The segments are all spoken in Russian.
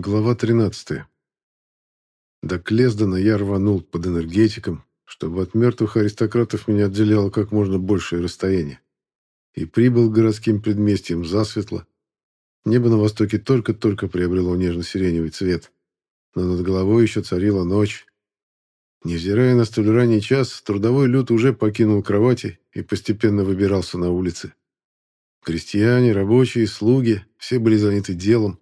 Глава 13. До Клездана я рванул под энергетиком, чтобы от мертвых аристократов меня отделяло как можно большее расстояние. И прибыл к городским предместьям засветло. Небо на востоке только-только приобрело нежно-сиреневый цвет, но над головой еще царила ночь. Невзирая на столь ранний час, трудовой люд уже покинул кровати и постепенно выбирался на улицы. Крестьяне, рабочие, слуги – все были заняты делом,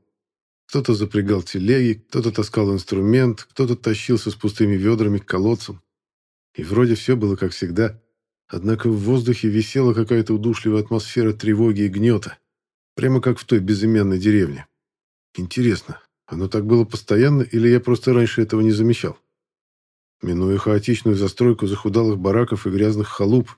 кто-то запрягал телеги, кто-то таскал инструмент, кто-то тащился с пустыми ведрами к колодцам. И вроде все было как всегда. Однако в воздухе висела какая-то удушливая атмосфера тревоги и гнета. Прямо как в той безымянной деревне. Интересно, оно так было постоянно или я просто раньше этого не замечал? Минуя хаотичную застройку захудалых бараков и грязных халуп,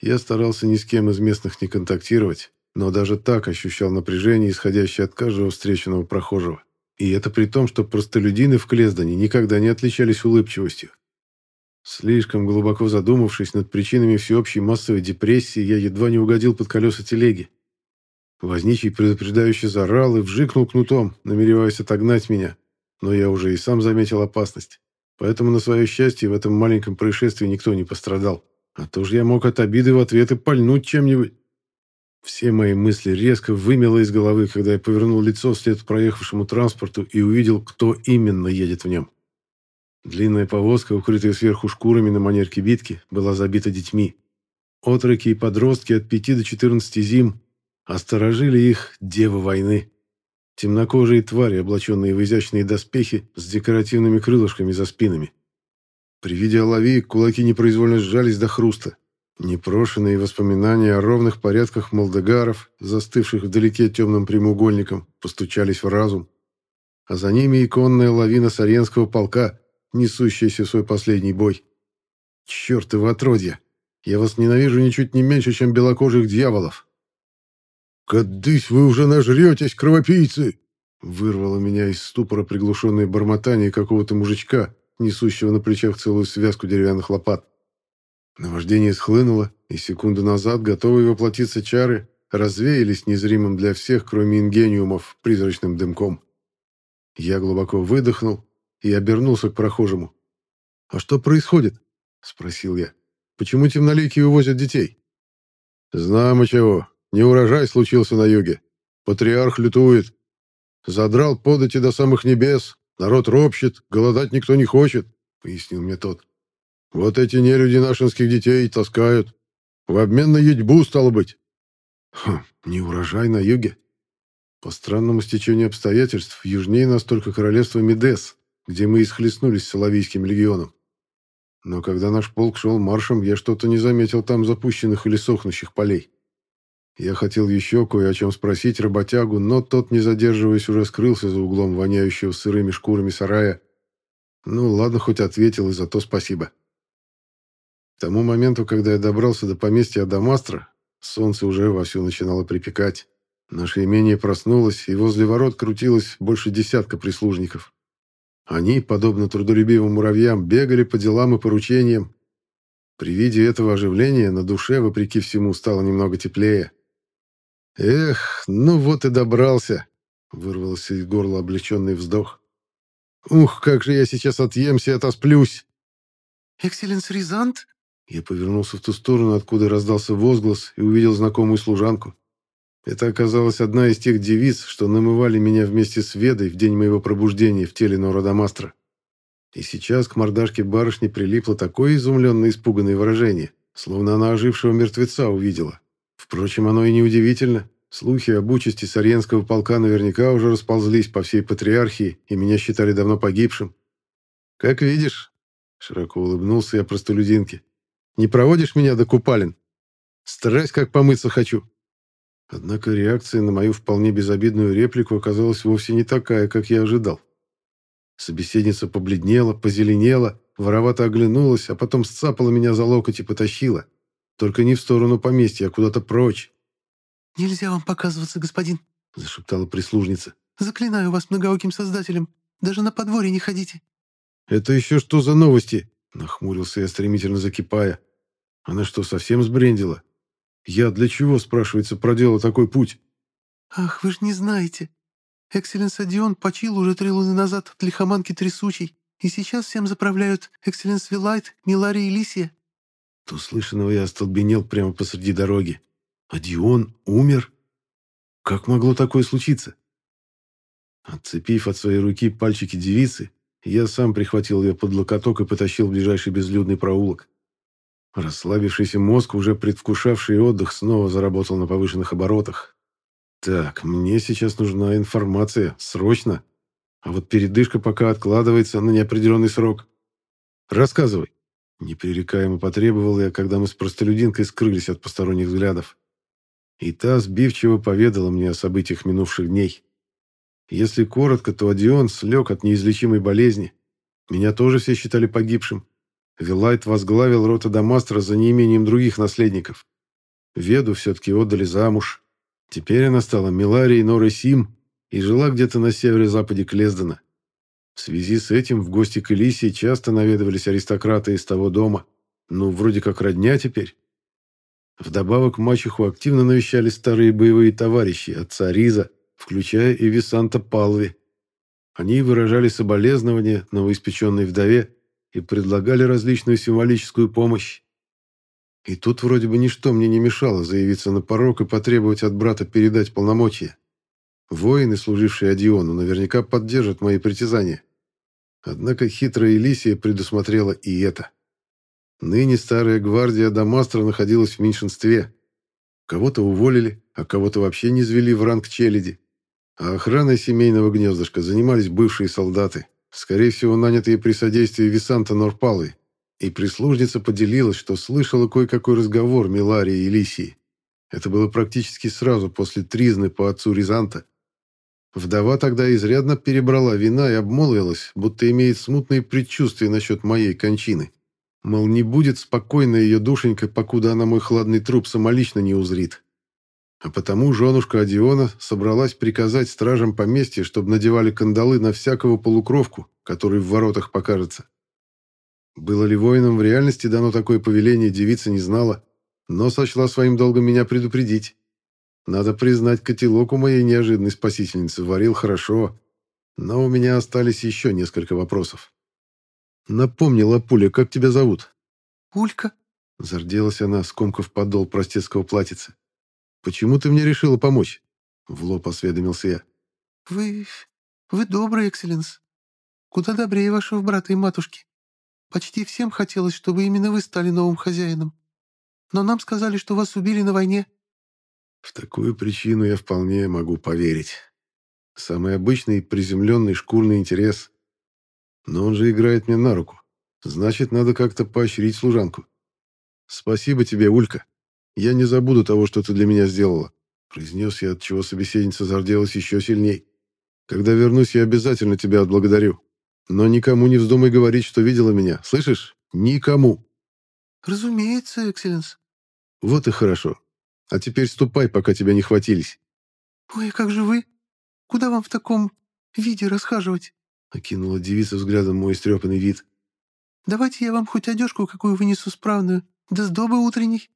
я старался ни с кем из местных не контактировать, но даже так ощущал напряжение, исходящее от каждого встреченного прохожего. И это при том, что простолюдины в Клездане никогда не отличались улыбчивостью. Слишком глубоко задумавшись над причинами всеобщей массовой депрессии, я едва не угодил под колеса телеги. Возничий предупреждающе заорал и вжикнул кнутом, намереваясь отогнать меня, но я уже и сам заметил опасность. Поэтому, на свое счастье, в этом маленьком происшествии никто не пострадал. А то же я мог от обиды в ответ и пальнуть чем-нибудь. Все мои мысли резко вымело из головы, когда я повернул лицо вслед проехавшему транспорту и увидел, кто именно едет в нем. Длинная повозка, укрытая сверху шкурами на манер кибитки, была забита детьми. Отроки и подростки от 5 до 14 зим осторожили их девы войны. Темнокожие твари, облаченные в изящные доспехи с декоративными крылышками за спинами. При виде оловии кулаки непроизвольно сжались до хруста. Непрошенные воспоминания о ровных порядках молдегаров, застывших вдалеке темным прямоугольником, постучались в разум. А за ними иконная лавина Саренского полка, несущаяся в свой последний бой. Чертовы отродья! Я вас ненавижу ничуть не меньше, чем белокожих дьяволов. «Кадысь вы уже нажретесь, кровопийцы!» Вырвало меня из ступора приглушенное бормотание какого-то мужичка, несущего на плечах целую связку деревянных лопат. Наваждение схлынуло, и секунду назад готовые воплотиться чары развеялись незримым для всех, кроме ингениумов, призрачным дымком. Я глубоко выдохнул и обернулся к прохожему. «А что происходит?» — спросил я. «Почему темноликие увозят детей?» «Знамо чего. Неурожай случился на юге. Патриарх лютует. Задрал подати до самых небес. Народ ропщет, голодать никто не хочет», — пояснил мне тот. Вот эти нелюди нашинских детей таскают. В обмен на едьбу, стало быть. Хм, не урожай на юге. По странному стечению обстоятельств, южнее нас только королевство Медес, где мы исхлестнулись с Соловийским легионом. Но когда наш полк шел маршем, я что-то не заметил там запущенных или сохнущих полей. Я хотел еще кое о чем спросить работягу, но тот, не задерживаясь, уже скрылся за углом воняющего сырыми шкурами сарая. Ну, ладно, хоть ответил, и за то спасибо. К тому моменту, когда я добрался до поместья Адамастра, солнце уже вовсю начинало припекать. Наше имение проснулось, и возле ворот крутилось больше десятка прислужников. Они, подобно трудолюбивым муравьям, бегали по делам и поручениям. При виде этого оживления на душе, вопреки всему, стало немного теплее. «Эх, ну вот и добрался!» — вырвался из горла облегченный вздох. «Ух, как же я сейчас отъемся и отосплюсь!» «Экселленс Ризант?» Я повернулся в ту сторону, откуда раздался возглас, и увидел знакомую служанку. Это оказалась одна из тех девиц, что намывали меня вместе с Ведой в день моего пробуждения в теле Нородомастра. И сейчас к мордашке барышни прилипло такое изумленное испуганное выражение, словно она ожившего мертвеца увидела. Впрочем, оно и не удивительно. Слухи об участи Сарьенского полка наверняка уже расползлись по всей патриархии, и меня считали давно погибшим. «Как видишь», — широко улыбнулся я простолюдинке, не проводишь меня до купалин? Страсть, как помыться хочу». Однако реакция на мою вполне безобидную реплику оказалась вовсе не такая, как я ожидал. Собеседница побледнела, позеленела, воровато оглянулась, а потом сцапала меня за локоть и потащила. Только не в сторону поместья, а куда-то прочь. «Нельзя вам показываться, господин», — зашептала прислужница. «Заклинаю вас многооким создателем. Даже на подворье не ходите». «Это еще что за новости?» — нахмурился я, стремительно закипая. Она что, совсем сбрендила? Я для чего, спрашивается, проделал такой путь? Ах, вы ж не знаете. Экселленс Адион почил уже три луны назад от лихоманки трясучей, и сейчас всем заправляют Экселленс Вилайт, Милари и Лисия». От услышанного я остолбенел прямо посреди дороги. «Адион умер? Как могло такое случиться?» Отцепив от своей руки пальчики девицы, я сам прихватил ее под локоток и потащил в ближайший безлюдный проулок. Расслабившийся мозг, уже предвкушавший отдых, снова заработал на повышенных оборотах. «Так, мне сейчас нужна информация, срочно. А вот передышка пока откладывается на неопределенный срок. Рассказывай». Непререкаемо потребовал я, когда мы с простолюдинкой скрылись от посторонних взглядов. И та сбивчиво поведала мне о событиях минувших дней. Если коротко, то Одион слег от неизлечимой болезни. Меня тоже все считали погибшим. Вилайт возглавил рота Дамастра за неимением других наследников. Веду все-таки отдали замуж. Теперь она стала Миларией Норы Сим и жила где-то на северо-западе Клездена. В связи с этим в гости к Элисии часто наведывались аристократы из того дома. Ну, вроде как родня теперь. Вдобавок мачеху активно навещали старые боевые товарищи отца Риза, включая и Висанта Палви. Они выражали соболезнования новоиспеченной вдове и предлагали различную символическую помощь. И тут вроде бы ничто мне не мешало заявиться на порог и потребовать от брата передать полномочия. Воины, служившие Адиону, наверняка поддержат мои притязания. Однако хитрая Элисия предусмотрела и это. Ныне старая гвардия Дамастра находилась в меньшинстве. Кого-то уволили, а кого-то вообще не звели в ранг челяди. А охраной семейного гнездышка занимались бывшие солдаты, скорее всего, нанятые при содействии Висанта Норпалы. И прислужница поделилась, что слышала кое-какой разговор Миларии и Лисии. Это было практически сразу после тризны по отцу Рязанта. Вдова тогда изрядно перебрала вина и обмолвилась, будто имеет смутные предчувствия насчет моей кончины. Мол, не будет спокойно ее душенька, покуда она мой хладный труп самолично не узрит. А потому женушка Одиона собралась приказать стражам поместья, чтобы надевали кандалы на всякого полукровку, который в воротах покажется. Было ли воинам в реальности дано такое повеление, девица не знала, но сочла своим долгом меня предупредить. Надо признать, котелок у моей неожиданной спасительницы варил хорошо, но у меня остались еще несколько вопросов. Напомни, Лапуля, как тебя зовут? Улька. Зарделась она, скомкав подол простецкого платьица. Почему ты мне решила помочь? В лоб осведомился я. Вы... вы добрый, экселленс. Куда добрее вашего брата и матушки. Почти всем хотелось, чтобы именно вы стали новым хозяином. Но нам сказали, что вас убили на войне. В такую причину я вполне могу поверить. Самый обычный приземленный шкурный интерес. Но он же играет мне на руку. Значит, надо как-то поощрить служанку. Спасибо тебе, Улька. Я не забуду того, что ты для меня сделала. Произнес я, от чего собеседница зарделась еще сильней. Когда вернусь, я обязательно тебя отблагодарю. Но никому не вздумай говорить, что видела меня. Слышишь? Никому. Разумеется, экселленс. Вот и хорошо. А теперь ступай, пока тебя не хватились. Ой, как же вы? Куда вам в таком виде расхаживать? Окинула девица взглядом мой истрепанный вид. «Давайте я вам хоть одежку какую вынесу справную, да с добы утренней».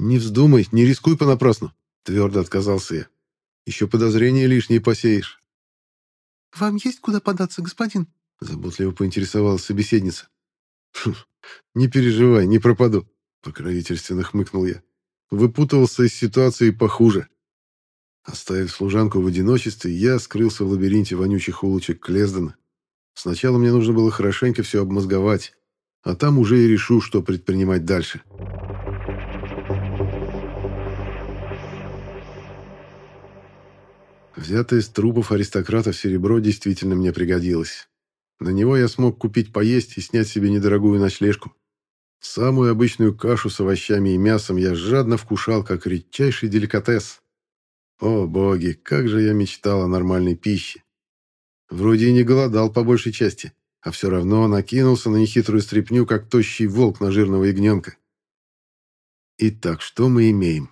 «Не вздумай, не рискуй понапрасну», — твердо отказался я. «Еще подозрения лишние посеешь». «Вам есть куда податься, господин?» — заботливо поинтересовалась собеседница. «Хм, «Не переживай, не пропаду», — покровительственно хмыкнул я. Выпутывался из ситуации похуже. Оставив служанку в одиночестве, я скрылся в лабиринте вонючих улочек Клездена. Сначала мне нужно было хорошенько все обмозговать, а там уже и решу, что предпринимать дальше. Взятое из трупов аристократов серебро действительно мне пригодилось. На него я смог купить поесть и снять себе недорогую ночлежку. Самую обычную кашу с овощами и мясом я жадно вкушал, как редчайший деликатес. О, боги, как же я мечтал о нормальной пище. Вроде и не голодал по большей части, а все равно накинулся на нехитрую стряпню, как тощий волк на жирного ягненка. Итак, что мы имеем?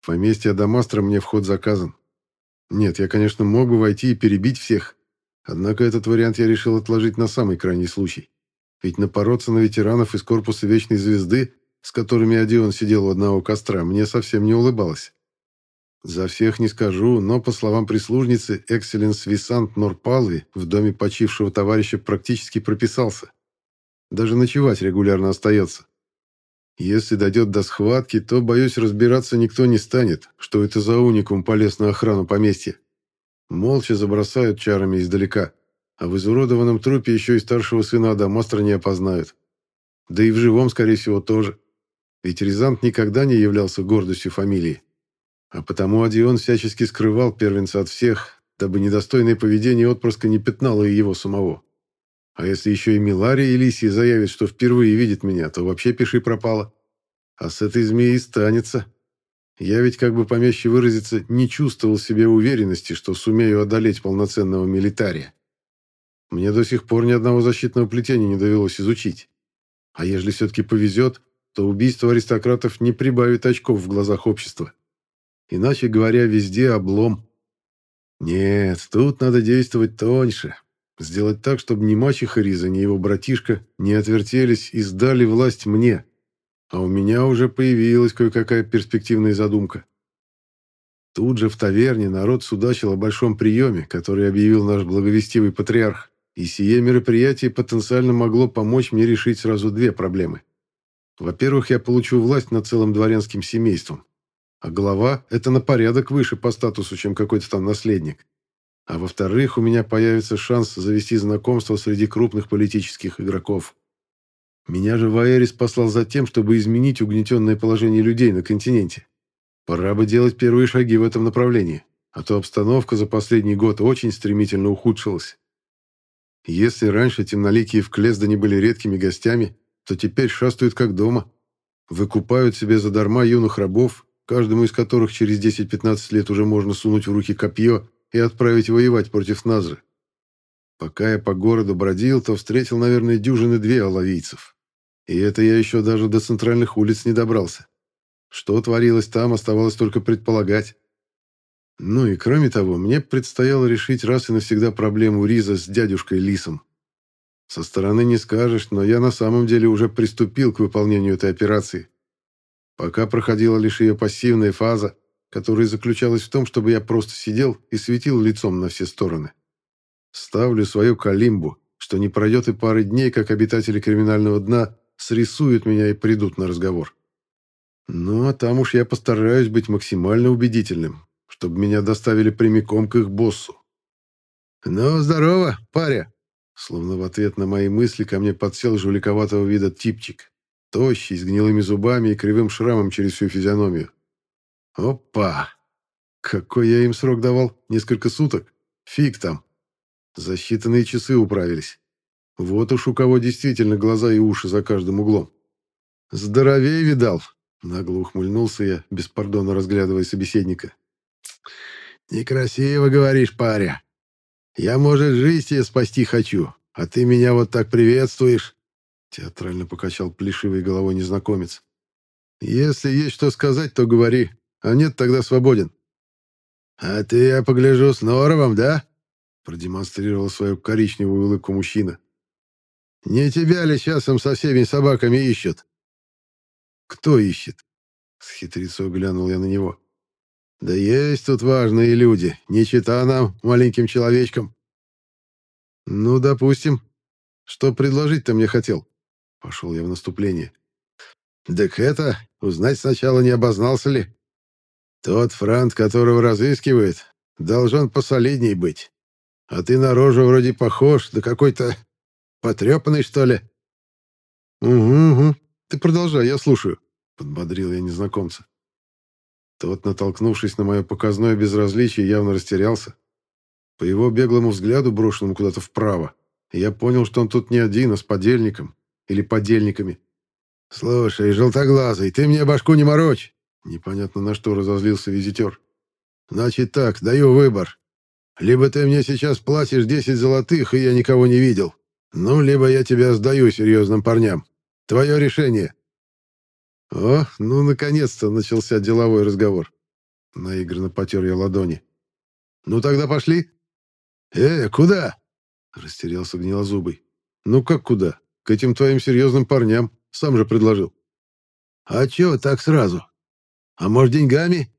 В поместье Адамастра мне вход заказан. Нет, я, конечно, мог бы войти и перебить всех, однако этот вариант я решил отложить на самый крайний случай. Ведь напороться на ветеранов из корпуса Вечной Звезды, с которыми Одион сидел у одного костра, мне совсем не улыбалось. За всех не скажу, но, по словам прислужницы, Экселенс Висант Норпалви в доме почившего товарища практически прописался. Даже ночевать регулярно остается. Если дойдет до схватки, то, боюсь, разбираться никто не станет, что это за уникум полез на охрану поместья. Молча забросают чарами издалека, а в изуродованном трупе еще и старшего сына Адамастра не опознают. Да и в живом, скорее всего, тоже. Ведь Рязант никогда не являлся гордостью фамилии. А потому Адион всячески скрывал первенца от всех, дабы недостойное поведение отпрыска не пятнало и его самого. А если еще и Милария и Лисия заявит, что впервые видит меня, то вообще пиши пропало. А с этой змеей станется. Я ведь, как бы помягче выразиться, не чувствовал себе уверенности, что сумею одолеть полноценного милитария. Мне до сих пор ни одного защитного плетения не довелось изучить. А если все-таки повезет, то убийство аристократов не прибавит очков в глазах общества. Иначе говоря, везде облом. Нет, тут надо действовать тоньше. Сделать так, чтобы ни мачеха Риза, ни его братишка не отвертелись и сдали власть мне. А у меня уже появилась кое-какая перспективная задумка. Тут же в таверне народ судачил о большом приеме, который объявил наш благовестивый патриарх. И сие мероприятие потенциально могло помочь мне решить сразу две проблемы. Во-первых, я получу власть над целым дворянским семейством. А глава – это на порядок выше по статусу, чем какой-то там наследник. А во-вторых, у меня появится шанс завести знакомство среди крупных политических игроков. Меня же Ваэрис послал за тем, чтобы изменить угнетенное положение людей на континенте. Пора бы делать первые шаги в этом направлении, а то обстановка за последний год очень стремительно ухудшилась. Если раньше темноликие в Клездане были редкими гостями, то теперь шастают как дома. Выкупают себе задарма юных рабов, каждому из которых через 10-15 лет уже можно сунуть в руки копье и отправить воевать против Назры. Пока я по городу бродил, то встретил, наверное, дюжины две оловийцев. И это я еще даже до центральных улиц не добрался. Что творилось там, оставалось только предполагать. Ну и кроме того, мне предстояло решить раз и навсегда проблему Риза с дядюшкой Лисом. Со стороны не скажешь, но я на самом деле уже приступил к выполнению этой операции. Пока проходила лишь ее пассивная фаза, которая заключалась в том, чтобы я просто сидел и светил лицом на все стороны. Ставлю свою калимбу, что не пройдет и пары дней, как обитатели криминального дна срисуют меня и придут на разговор. Ну, а там уж я постараюсь быть максимально убедительным, чтобы меня доставили прямиком к их боссу. «Ну, здорово, паря!» Словно в ответ на мои мысли ко мне подсел жуликоватого вида типчик. Тощий, с гнилыми зубами и кривым шрамом через всю физиономию. Опа! Какой я им срок давал? Несколько суток? Фиг там. За считанные часы управились. Вот уж у кого действительно глаза и уши за каждым углом. Здоровее видал. Нагло ухмыльнулся я, беспардонно разглядывая собеседника. «Некрасиво говоришь, паря. Я, может, жизнь тебе спасти хочу, а ты меня вот так приветствуешь. Театрально покачал плешивой головой незнакомец. «Если есть что сказать, то говори, а нет, тогда свободен». «А ты, я погляжу, с норовом, да?» продемонстрировал свою коричневую улыбку мужчина. «Не тебя ли часом со всеми собаками ищут?» «Кто ищет?» С хитрецой глянул я на него. «Да есть тут важные люди, не чита нам, маленьким человечкам». «Ну, допустим. Что предложить ты мне хотел?» Пошел я в наступление. «Так это, узнать сначала, не обознался ли? Тот франт, которого разыскивает, должен посолидней быть. А ты на рожу вроде похож, да какой-то потрепанный, что ли?» «Угу, угу. Ты продолжай, я слушаю», — подбодрил я незнакомца. Тот, натолкнувшись на мое показное безразличие, явно растерялся. По его беглому взгляду, брошенному куда-то вправо, я понял, что он тут не один, а с подельником. Или подельниками. «Слушай, желтоглазый, ты мне башку не морочь!» Непонятно на что разозлился визитер. «Значит так, даю выбор. Либо ты мне сейчас платишь 10 золотых, и я никого не видел. Ну, либо я тебя сдаю серьезным парням. Твое решение». О, ну, наконец-то начался деловой разговор. Наигранно потер я ладони. «Ну, тогда пошли». «Э, куда?» Растерялся гнилозубый. «Ну, как куда? К этим твоим серьезным парням. Сам же предложил. А чё так сразу? А может, деньгами?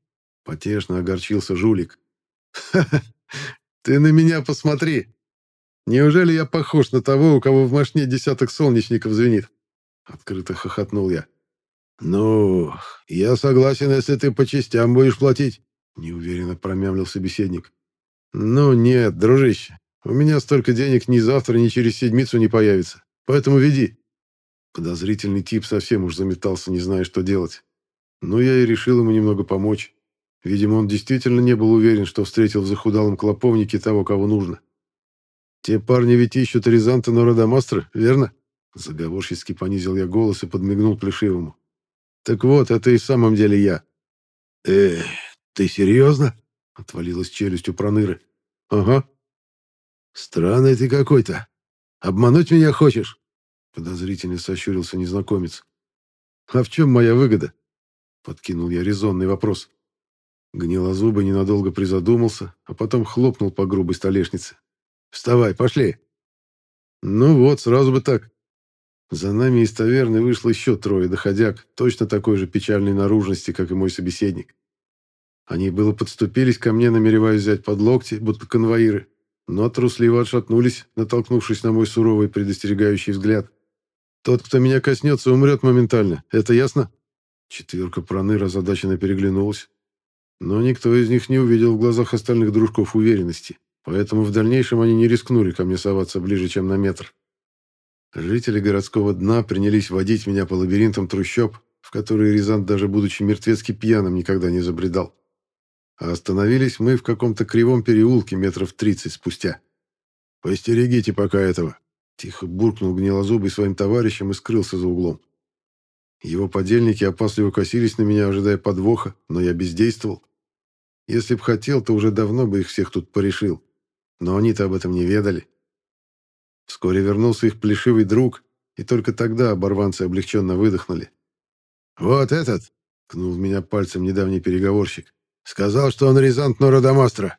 Потешно огорчился жулик. «Ха-ха! Ты на меня посмотри! Неужели я похож на того, у кого в машине десяток солнечников звенит?» Открыто хохотнул я. «Ну, я согласен, если ты по частям будешь платить», — неуверенно промямлил собеседник. «Ну нет, дружище, у меня столько денег ни завтра, ни через седмицу не появится, поэтому веди». Подозрительный тип совсем уж заметался, не зная, что делать. Но я и решил ему немного помочь. Видимо, он действительно не был уверен, что встретил в захудалом клоповнике того, кого нужно. «Те парни ведь ищут Рязанта Нородомастра, верно?» Заговорчески понизил я голос и подмигнул Плешивому. «Так вот, это и в самом деле я». «Э, ты серьезно?» — отвалилась челюсть у Проныры. «Ага». «Странный ты какой-то. Обмануть меня хочешь?» Подозрительно сощурился незнакомец. «А в чем моя выгода?» Подкинул я резонный вопрос. Гнилозубый ненадолго призадумался, а потом хлопнул по грубой столешнице. «Вставай, пошли!» «Ну вот, сразу бы так». За нами из таверны вышло еще трое доходяг, точно такой же печальной наружности, как и мой собеседник. Они было подступились ко мне, намереваясь взять под локти, будто конвоиры, но трусливо отшатнулись, натолкнувшись на мой суровый предостерегающий взгляд. «Тот, кто меня коснется, умрет моментально, это ясно?» Четверка проныр озадаченно переглянулась. Но никто из них не увидел в глазах остальных дружков уверенности, поэтому в дальнейшем они не рискнули ко мне соваться ближе, чем на метр. Жители городского дна принялись водить меня по лабиринтам трущоб, в которые Рязант, даже будучи мертвецки пьяным, никогда не забредал. А остановились мы в каком-то кривом переулке метров тридцать спустя. «Постерегите пока этого!» Тихо буркнул гнилозубый своим товарищам и скрылся за углом. Его подельники опасливо косились на меня, ожидая подвоха, но я бездействовал. Если б хотел, то уже давно бы их всех тут порешил. Но они-то об этом не ведали. Вскоре вернулся их плешивый друг, и только тогда оборванцы облегченно выдохнули. «Вот этот!» — кнул в меня пальцем недавний переговорщик. «Сказал, что он Рязант Нородомастра».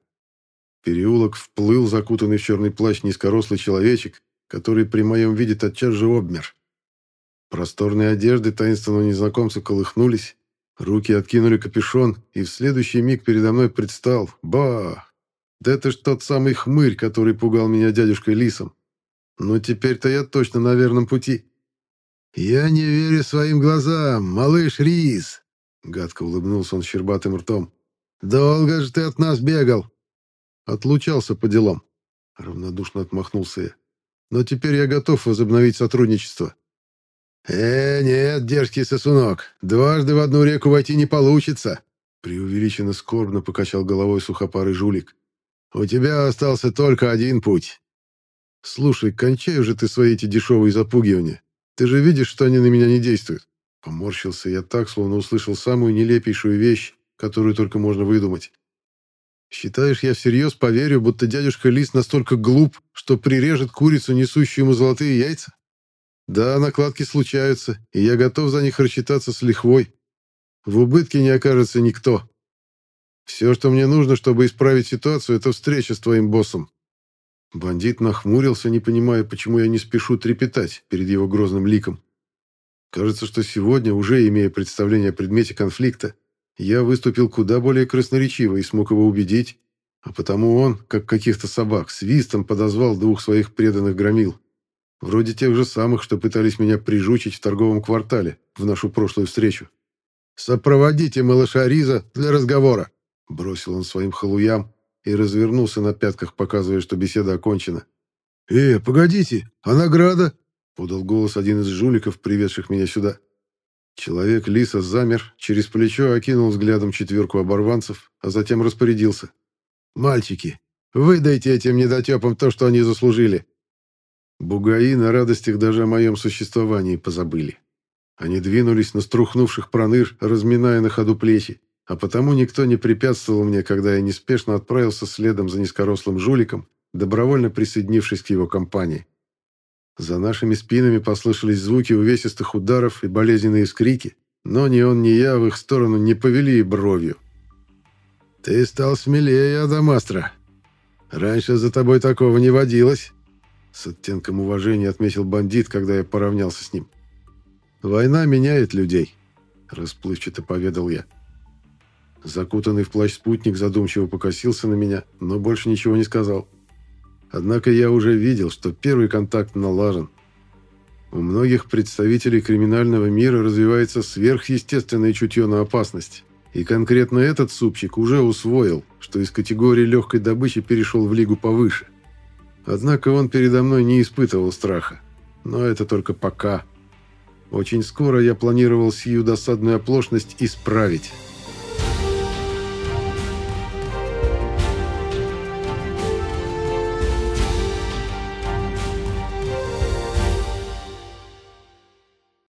Переулок вплыл, закутанный в черный плащ низкорослый человечек, который при моем виде тотчас же обмер. Просторные одежды таинственного незнакомца колыхнулись, руки откинули капюшон, и в следующий миг передо мной предстал, ба, да это ж тот самый хмырь, который пугал меня дядюшкой Лисом. Но теперь-то я точно на верном пути. «Я не верю своим глазам, малыш Рис!» Гадко улыбнулся он щербатым ртом. «Долго же ты от нас бегал!» Отлучался по делам. Равнодушно отмахнулся я. «Но теперь я готов возобновить сотрудничество. «Э, нет, дерзкий сосунок, дважды в одну реку войти не получится», преувеличенно скорбно покачал головой сухопарый жулик. «У тебя остался только один путь». «Слушай, кончай уже ты свои эти дешевые запугивания. Ты же видишь, что они на меня не действуют». Поморщился я так, словно услышал самую нелепейшую вещь, которую только можно выдумать. «Считаешь, я всерьез поверю, будто дядюшка Лис настолько глуп, что прирежет курицу, несущую ему золотые яйца?» Да, накладки случаются, и я готов за них рассчитаться с лихвой. В убытке не окажется никто. Все, что мне нужно, чтобы исправить ситуацию, это встреча с твоим боссом. Бандит нахмурился, не понимая, почему я не спешу трепетать перед его грозным ликом. Кажется, что сегодня, уже имея представление о предмете конфликта, я выступил куда более красноречиво и смог его убедить, а потому он, как каких-то собак, свистом подозвал двух своих преданных громил. Вроде тех же самых, что пытались меня прижучить в торговом квартале в нашу прошлую встречу. «Сопроводите малыша Риза для разговора», — бросил он своим халуям и развернулся на пятках, показывая, что беседа окончена. «Э, погодите, а награда?» — подал голос один из жуликов, приведших меня сюда. Человек Лиса замер, через плечо окинул взглядом четверку оборванцев, а затем распорядился. «Мальчики, выдайте этим недотепам то, что они заслужили. Бугаи на радостях даже о моем существовании позабыли. Они двинулись на струхнувших проныр, разминая на ходу плечи, а потому никто не препятствовал мне, когда я неспешно отправился следом за низкорослым жуликом, добровольно присоединившись к его компании. За нашими спинами послышались звуки увесистых ударов и болезненные скрики, но ни он, ни я в их сторону не повели и бровью. «Ты стал смелее, Адамастра. Раньше за тобой такого не водилось», с оттенком уважения отметил бандит, когда я поравнялся с ним. «Война меняет людей», — расплывчато поведал я. Закутанный в плащ спутник задумчиво покосился на меня, но больше ничего не сказал. Однако я уже видел, что первый контакт налажен. У многих представителей криминального мира развивается сверхъестественное чутье на опасность. И конкретно этот супчик уже усвоил, что из категории легкой добычи перешел в лигу повыше. Однако он передо мной не испытывал страха. Но это только пока. Очень скоро я планировал сию досадную оплошность исправить.